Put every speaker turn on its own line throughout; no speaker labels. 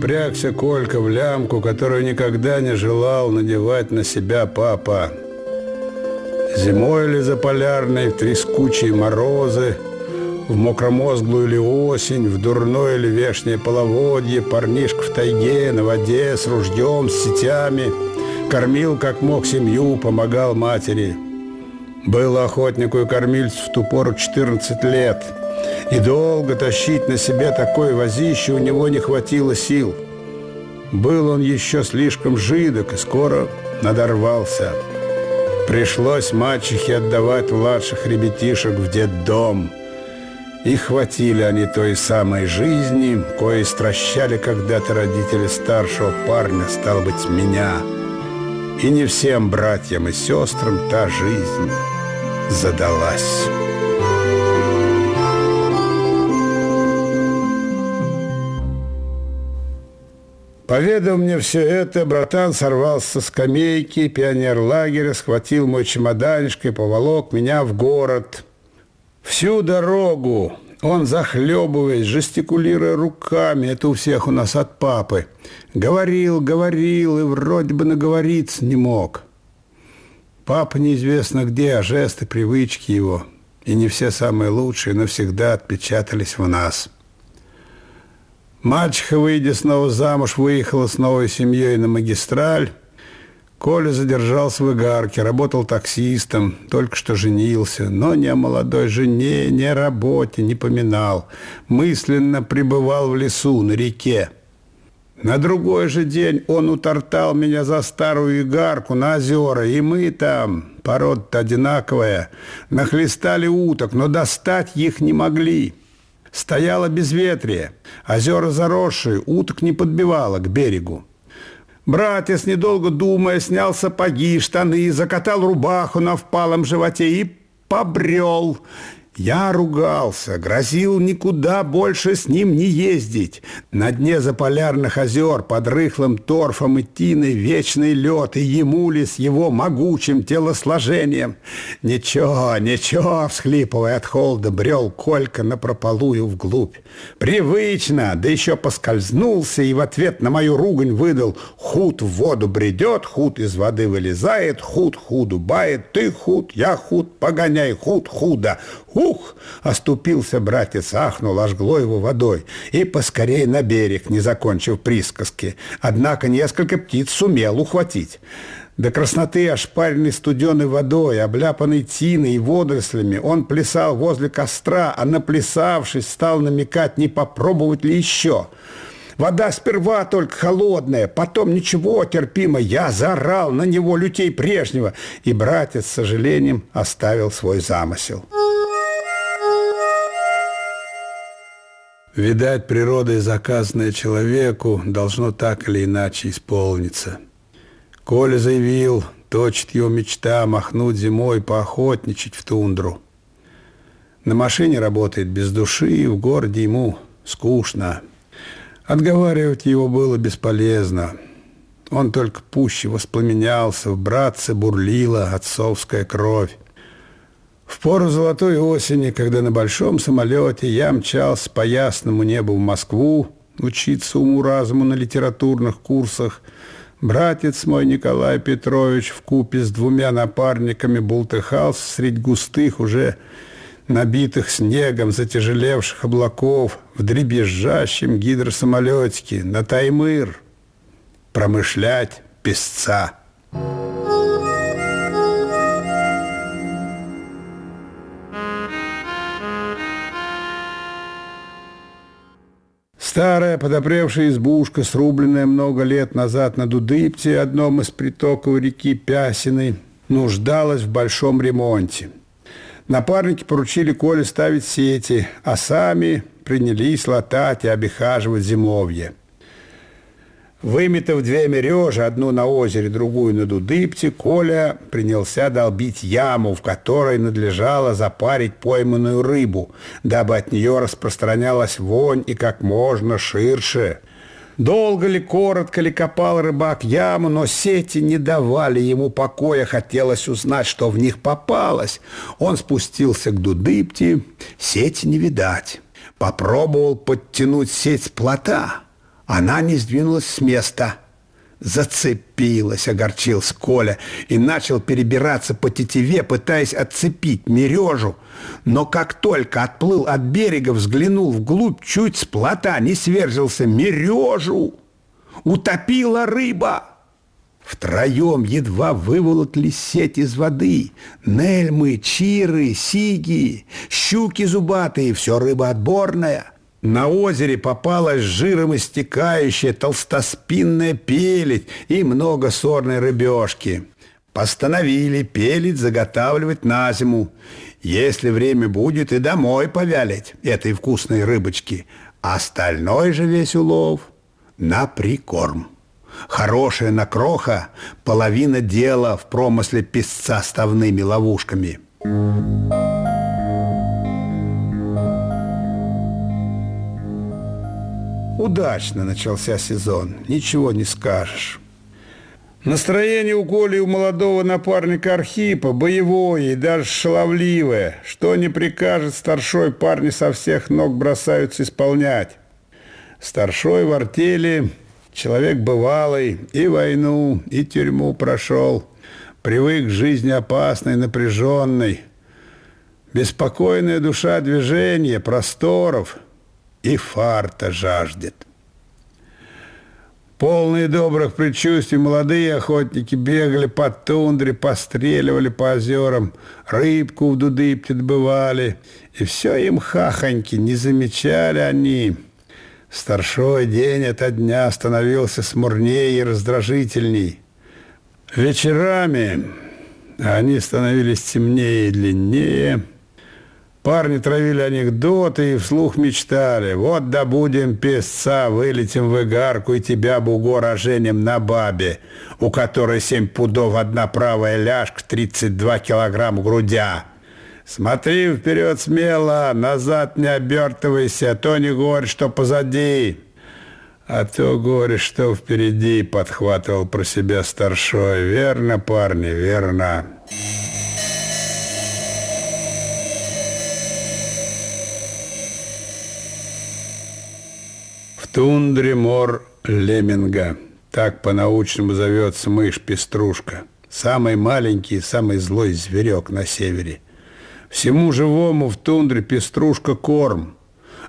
впрягся Колька в лямку, которую никогда не желал надевать на себя папа. Зимой или за полярной, в трескучие морозы, в мокромозглую или осень, в дурное или вешнее половодье, парнишка в тайге, на воде, с ружьем, с сетями, кормил как мог семью, помогал матери. Был охотнику и кормильцу в ту пору 14 лет, и долго тащить на себе такое возище у него не хватило сил. Был он еще слишком жидок и скоро надорвался. Пришлось мачехе отдавать младших ребятишек в детдом. И хватили они той самой жизни, кое стращали когда-то родители старшего парня, стал быть, меня. И не всем братьям и сестрам та жизнь задалась». Поведал мне все это, братан сорвался с скамейки пионер-лагеря, схватил мой чемоданишко и поволок меня в город. Всю дорогу он, захлебываясь, жестикулируя руками, это у всех у нас от папы, говорил, говорил и вроде бы наговориться не мог. Папа неизвестно где, а жесты, привычки его, и не все самые лучшие, навсегда отпечатались в нас – Мачеха, выйдя снова замуж, выехала с новой семьей на магистраль. Коля задержался в Игарке, работал таксистом, только что женился, но ни о молодой жене, ни о работе не поминал. Мысленно пребывал в лесу, на реке. На другой же день он утортал меня за старую игарку на озера, и мы там, порода-то одинаковая, нахлестали уток, но достать их не могли. Стояло безветрие, озера заросшие, уток не подбивало к берегу. Братец, недолго думая, снял сапоги, штаны, закатал рубаху на впалом животе и побрел. Я ругался, грозил никуда больше с ним не ездить. На дне заполярных озер под рыхлым торфом и тиной вечный лед, и ему ли с его могучим телосложением. Ничего, ничего, всхлипывая от холода, брел Колька напропалую вглубь. Привычно, да еще поскользнулся и в ответ на мою ругань выдал «Худ в воду бредет, худ из воды вылезает, худ худу бает, ты худ, я худ, погоняй худ худо, Ух! Оступился братец, ахнул, ожгло его водой. И поскорее на берег, не закончив присказки. Однако несколько птиц сумел ухватить. До красноты ошпаренный студеной водой, обляпанный тиной и водорослями, он плясал возле костра, а наплясавшись, стал намекать, не попробовать ли еще. Вода сперва только холодная, потом ничего, терпимо. Я заорал на него лютей прежнего, и братец с сожалением оставил свой замысел. Видать, природой заказанное человеку должно так или иначе исполниться. Коля заявил, точит его мечта махнуть зимой, поохотничать в тундру. На машине работает без души, в городе ему скучно. Отговаривать его было бесполезно. Он только пуще воспламенялся, в братце бурлила отцовская кровь. В пору золотой осени, когда на большом самолете я мчался по ясному небу в Москву учиться уму-разуму на литературных курсах, братец мой Николай Петрович в купе с двумя напарниками бултыхался средь густых уже набитых снегом затяжелевших облаков в дребезжащем гидросамолетике на Таймыр промышлять песца. Старая подопревшая избушка, срубленная много лет назад на Дудыпте, одном из притоков реки Пясиной, нуждалась в большом ремонте. Напарники поручили Коле ставить сети, а сами принялись латать и обихаживать зимовье. Выметав две мережи, одну на озере, другую на Дудыпте, Коля принялся долбить яму, в которой надлежало запарить пойманную рыбу, дабы от нее распространялась вонь и как можно ширше. Долго ли, коротко ли копал рыбак яму, но сети не давали ему покоя, хотелось узнать, что в них попалось. Он спустился к Дудыпте, сети не видать. Попробовал подтянуть сеть с плота – Она не сдвинулась с места. Зацепилась, огорчился Коля и начал перебираться по тетиве, пытаясь отцепить мережу. Но как только отплыл от берега, взглянул вглубь, чуть с плота не сверзился мережу. Утопила рыба. Втроем едва выволокли сеть из воды. Нельмы, чиры, сиги, щуки зубатые, все рыба отборная. На озере попалась жиром истекающая толстоспинная пелить и много сорной рыбешки. Постановили пелить заготавливать на зиму. Если время будет, и домой повялить этой вкусной рыбочки. Остальной же весь улов на прикорм. Хорошая накроха – половина дела в промысле песца ставными ловушками. Удачно начался сезон, ничего не скажешь. Настроение у Коли и у молодого напарника Архипа боевое и даже шаловливое. Что не прикажет старшой, парни со всех ног бросаются исполнять. Старшой в артели Человек бывалый, и войну, и тюрьму прошел. Привык к жизни опасной, напряженной. Беспокойная душа движения, просторов и фарта жаждет. Полные добрых предчувствий молодые охотники бегали по тундре, постреливали по озерам, рыбку в Дудыпте добывали. И все им хахоньки, не замечали они – Старшой день ото дня становился смурнее и раздражительней. Вечерами они становились темнее и длиннее. Парни травили анекдоты и вслух мечтали. Вот добудем песца, вылетим в игарку и тебя бугор оженим на бабе, у которой семь пудов одна правая ляжка, 32 килограмм грудя. Смотри вперед смело, назад не обертывайся, то не горе, что позади. А то горе, что впереди, подхватывал про себя старшой. Верно, парни, верно. В тундре мор леминга. Так по-научному зовется мышь-пеструшка. Самый маленький и самый злой зверек на севере – Всему живому в тундре пеструшка корм,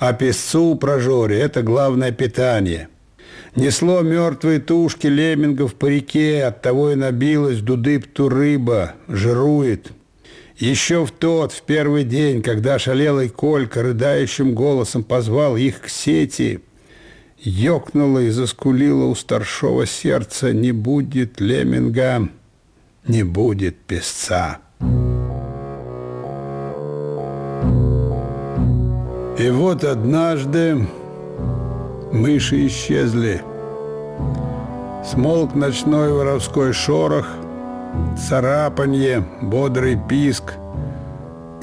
а песцу прожоре – это главное питание. Несло мертвые тушки леммингов по реке, оттого и набилась дудыпту рыба, жирует. Еще в тот, в первый день, когда шалелый Колька рыдающим голосом позвал их к сети, ёкнуло и заскулило у старшего сердца «Не будет лемминга, не будет песца». И вот однажды мыши исчезли. Смолк ночной воровской шорох, царапанье, бодрый писк.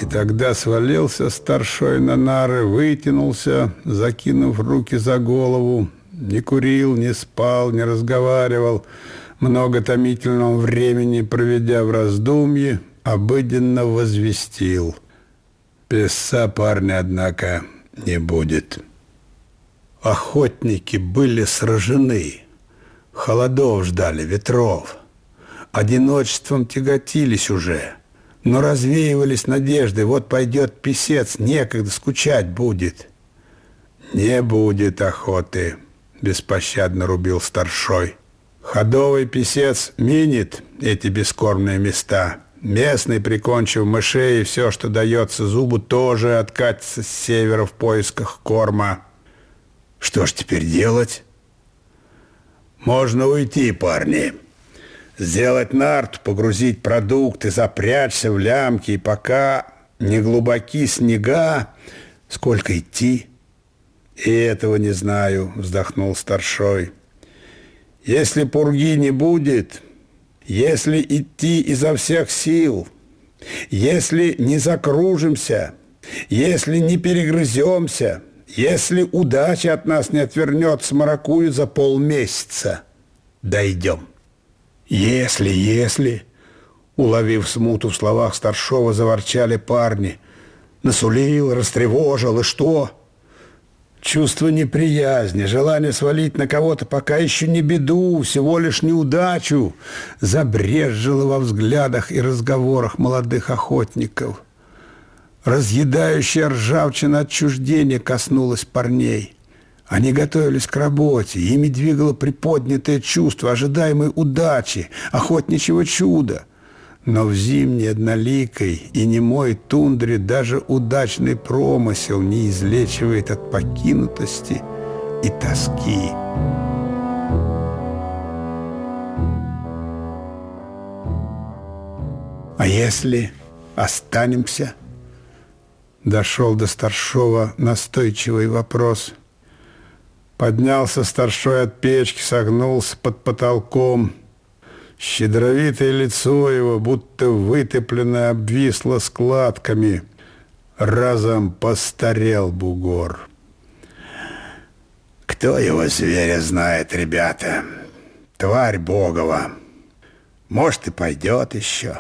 И тогда свалился старшой на нары, вытянулся, закинув руки за голову, не курил, не спал, не разговаривал, много томительного времени проведя в раздумье, обыденно возвестил – Песца парня, однако, не будет. Охотники были сражены, холодов ждали, ветров. Одиночеством тяготились уже, но развеивались надежды. Вот пойдет писец, некогда скучать будет. Не будет охоты, беспощадно рубил старшой. Ходовый писец минит эти бескормные места – Местный, прикончив мышей и все, что дается зубу, тоже откатится с севера в поисках корма. Что ж теперь делать? Можно уйти, парни. Сделать нарт, погрузить продукты, запрячься в лямки, и пока не глубоки снега, сколько идти? И этого не знаю, вздохнул старшой. Если пурги не будет, если идти изо всех сил, если не закружимся, если не перегрыземся, если удача от нас не отвернется маракую за полмесяца, дойдем. Если, если, уловив смуту в словах старшего, заворчали парни, насулил, растревожил, и что? Чувство неприязни, желание свалить на кого-то пока еще не беду, всего лишь неудачу, забрезжило во взглядах и разговорах молодых охотников. Разъедающая ржавчина отчуждения коснулась парней. Они готовились к работе, ими двигало приподнятое чувство ожидаемой удачи, охотничьего чуда – но в зимней одноликой и немой тундре даже удачный промысел не излечивает от покинутости и тоски. А если останемся? Дошел до старшова настойчивый вопрос. Поднялся старшой от печки, согнулся под потолком – Щедровитое лицо его, будто вытепленное, обвисло складками. Разом постарел бугор. Кто его зверя знает, ребята? Тварь Богова. Может, и пойдет еще.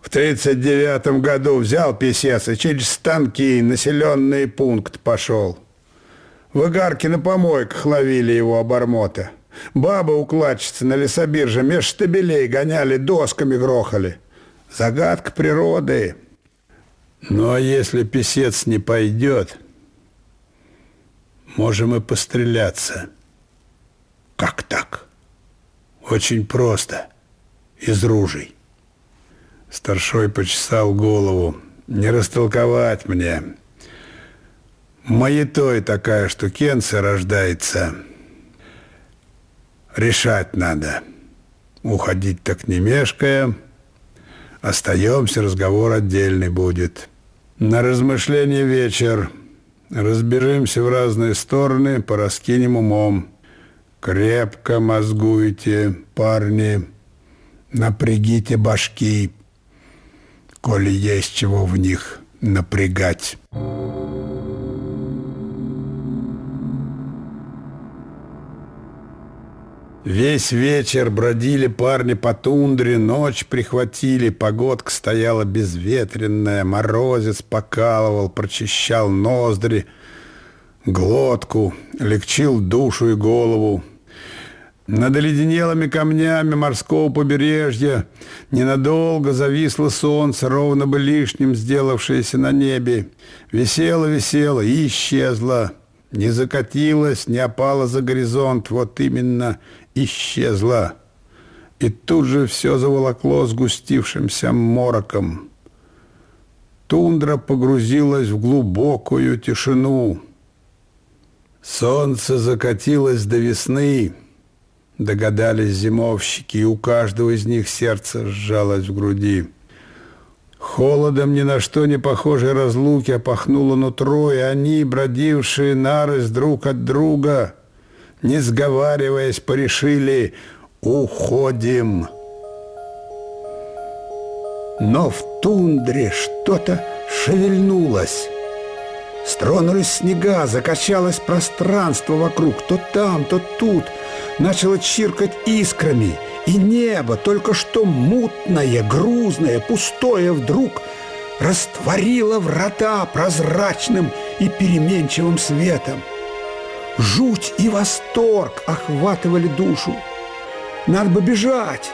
В тридцать девятом году взял писец и через станки населенный пункт пошел. В игарке на помойках ловили его обормота. Бабы-укладчицы на лесобирже меж штабелей гоняли, досками грохали. Загадка природы. Ну, а если писец не пойдет, можем и постреляться. Как так? Очень просто. Из ружей. Старшой почесал голову. Не растолковать мне. Маятой такая штукенция рождается – решать надо. Уходить так не мешкая. Остаемся, разговор отдельный будет. На размышление вечер. Разбежимся в разные стороны, пораскинем умом. Крепко мозгуйте, парни. Напрягите башки, коли есть чего в них напрягать. Весь вечер бродили парни по тундре, ночь прихватили, погодка стояла безветренная, морозец покалывал, прочищал ноздри, глотку, легчил душу и голову. Над оледенелыми камнями морского побережья ненадолго зависло солнце, ровно бы лишним сделавшееся на небе. Висело-висело и исчезло. Не закатилась, не опала за горизонт, вот именно исчезла. И тут же все заволокло сгустившимся мороком. Тундра погрузилась в глубокую тишину. Солнце закатилось до весны, догадались зимовщики, и у каждого из них сердце сжалось в груди. Холодом ни на что не похожей разлуки опахнуло нутро, и они, бродившие нарыс друг от друга, не сговариваясь, порешили «Уходим». Но в тундре что-то шевельнулось. Стронулись снега, закачалось пространство вокруг, то там, то тут. Начало чиркать искрами – и небо, только что мутное, грузное, пустое, вдруг растворило врата прозрачным и переменчивым светом. Жуть и восторг охватывали душу. Надо бы бежать,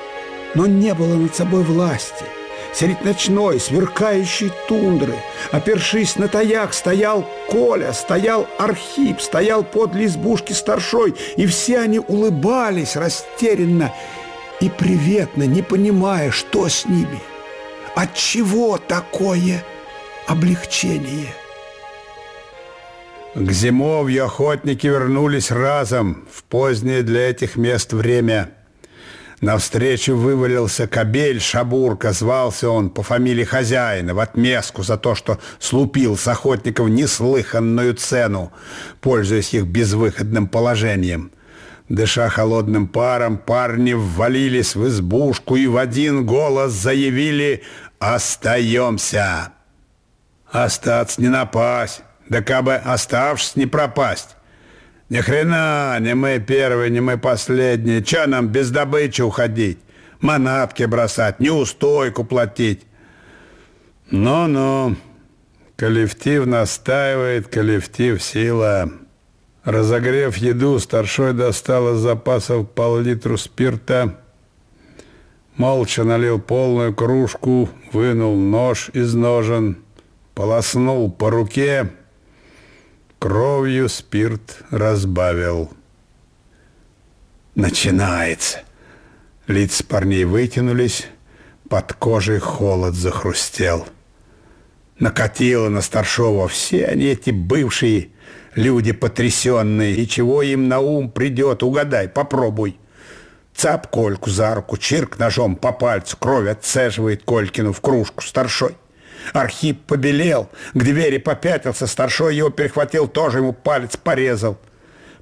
но не было над собой власти. Средь ночной, сверкающей тундры, опершись на таях, стоял Коля, стоял Архип, стоял подле избушки старшой, и все они улыбались растерянно и приветно, не понимая, что с ними. От чего такое облегчение? К зимовью охотники вернулись разом в позднее для этих мест время. Навстречу вывалился кобель Шабурка, звался он по фамилии хозяина, в отместку за то, что слупил с охотников неслыханную цену, пользуясь их безвыходным положением – Дыша холодным паром, парни ввалились в избушку и в один голос заявили «Остаемся!» Остаться не напасть, да кабы оставшись не пропасть. Ни хрена, не мы первые, не мы последние. Че нам без добычи уходить? Манатки бросать, неустойку платить. Ну-ну, коллектив настаивает, коллектив сила. Разогрев еду, старшой достал из запасов пол-литру спирта, молча налил полную кружку, вынул нож из ножен, полоснул по руке, кровью спирт разбавил. Начинается. Лица парней вытянулись, под кожей холод захрустел. Накатило на старшова все они эти бывшие люди потрясенные. И чего им на ум придет, угадай, попробуй. Цап Кольку за руку, чирк ножом по пальцу, кровь отцеживает Колькину в кружку старшой. Архип побелел, к двери попятился, старшой его перехватил, тоже ему палец порезал.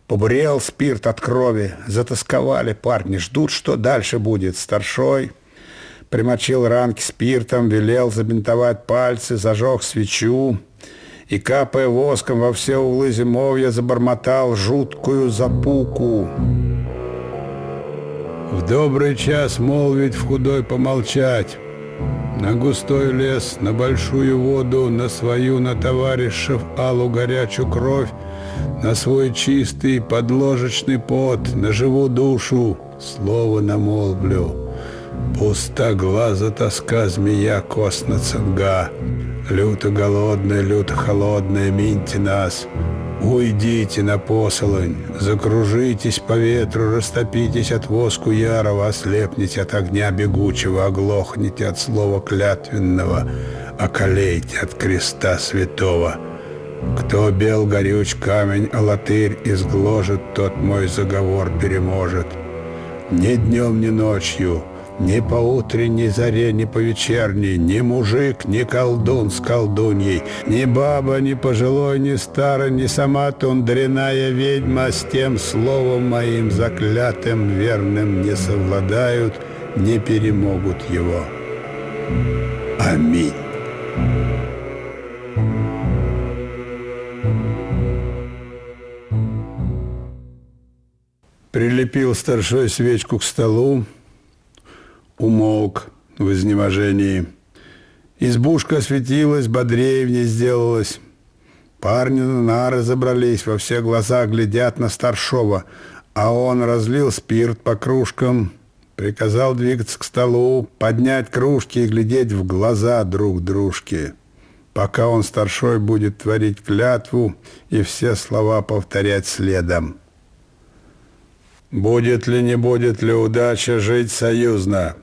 Побурел спирт от крови, затасковали парни, ждут, что дальше будет. Старшой примочил ранки спиртом, велел забинтовать пальцы, зажег свечу и, капая воском во все углы зимовья, забормотал жуткую запуку. В добрый час молвить, в худой помолчать. На густой лес, на большую воду, на свою, на товарищев алу горячую кровь, на свой чистый подложечный пот, на живу душу слово намолвлю. Пуста глаза тоска змея косно цинга, люто голодная, люто холодная, миньте нас — Уйдите на посолонь, закружитесь по ветру, растопитесь от воску ярого, ослепните от огня бегучего, оглохните от слова клятвенного, околейте от креста святого. Кто бел горюч камень, а латырь изгложит, тот мой заговор переможет. Ни днем, ни ночью — ни по утренней заре, ни по вечерней, ни мужик, ни колдун с колдуньей, ни баба, ни пожилой, ни старый, ни сама тундряная ведьма с тем словом моим заклятым верным не совладают, не перемогут его. Аминь. Прилепил старшой свечку к столу, умолк в изнеможении. Избушка осветилась, бодрее в ней сделалась. Парни на нары забрались, во все глаза глядят на старшова, а он разлил спирт по кружкам, приказал двигаться к столу, поднять кружки и глядеть в глаза друг дружке, пока он старшой будет творить клятву и все слова повторять следом. Будет ли, не будет ли удача жить союзно?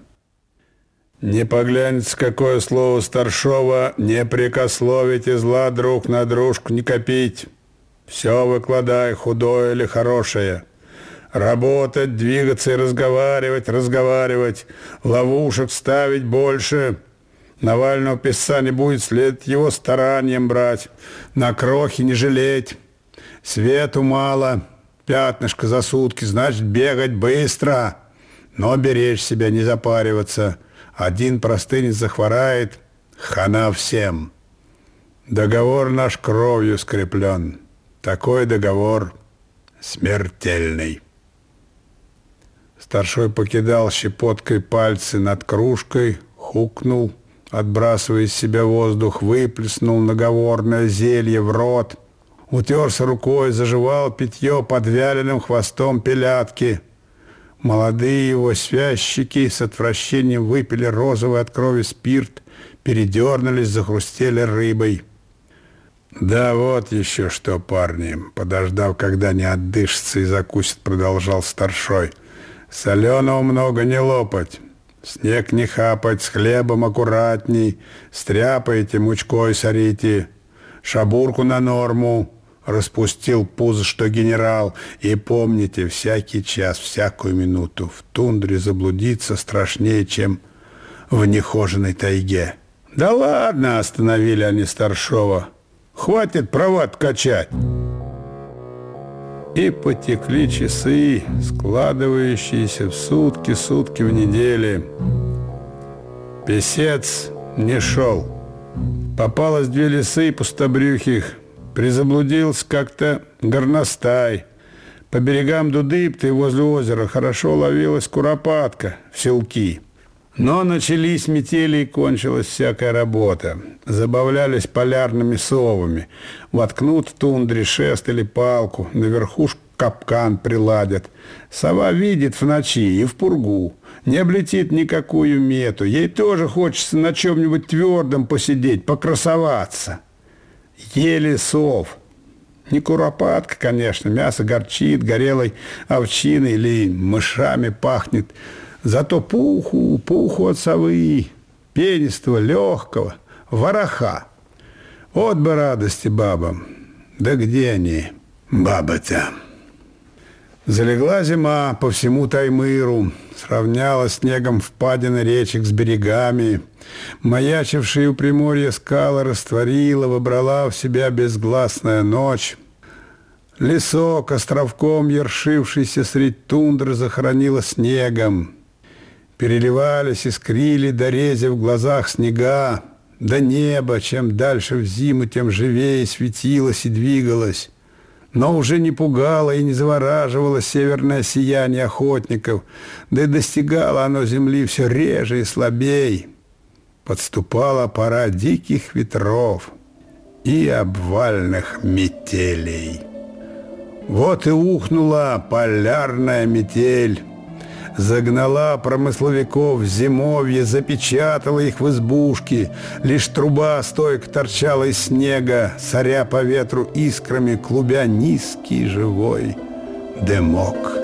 Не поглянется, какое слово старшова, не прикословите зла друг на дружку не копить. Все выкладай, худое или хорошее. Работать, двигаться и разговаривать, разговаривать. Ловушек ставить больше. Навального писца не будет след его старанием брать. На крохи не жалеть. Свету мало, пятнышко за сутки, значит бегать быстро. Но беречь себя, не запариваться – один простынец захворает, хана всем. Договор наш кровью скреплен. Такой договор смертельный. Старшой покидал щепоткой пальцы над кружкой, хукнул, отбрасывая из себя воздух, выплеснул наговорное зелье в рот, утерся рукой, заживал питье под вяленым хвостом пелятки – Молодые его связчики с отвращением выпили розовый от крови спирт, передернулись, захрустели рыбой. «Да вот еще что, парни!» Подождав, когда не отдышится и закусит, продолжал старшой. «Соленого много не лопать, снег не хапать, с хлебом аккуратней, стряпайте, мучкой сорите, шабурку на норму, распустил пузо, что генерал. И помните, всякий час, всякую минуту в тундре заблудиться страшнее, чем в нехоженной тайге. Да ладно, остановили они Старшова. Хватит права качать. И потекли часы, складывающиеся в сутки, сутки в неделе. Песец не шел. Попалось две лисы пустобрюхих – Призаблудился как-то горностай. По берегам Дудыпты возле озера хорошо ловилась куропатка в селки. Но начались метели и кончилась всякая работа. Забавлялись полярными совами. Воткнут в тундре шест или палку, на верхушку капкан приладят. Сова видит в ночи и в пургу. Не облетит никакую мету. Ей тоже хочется на чем-нибудь твердом посидеть, покрасоваться. Ели сов. Не куропатка, конечно, мясо горчит, горелой овчиной или мышами пахнет – Зато пуху, пуху от совы, пенистого, легкого, вороха. Вот бы радости бабам. Да где они, бабы-то? Залегла зима по всему Таймыру, сравняла снегом впадины речек с берегами. Маячившие у приморья скалы растворила, выбрала в себя безгласная ночь. Лесок, островком ершившийся средь тундры, захоронила снегом. Переливались, искрили, дорезя в глазах снега, до неба, чем дальше в зиму, тем живее светилось и двигалось. Но уже не пугало и не завораживало северное сияние охотников, да и достигало оно земли все реже и слабей. Подступала пора диких ветров и обвальных метелей. Вот и ухнула полярная метель, загнала промысловиков в зимовье, запечатала их в избушки. Лишь труба стойко торчала из снега, соря по ветру искрами, клубя низкий живой дымок.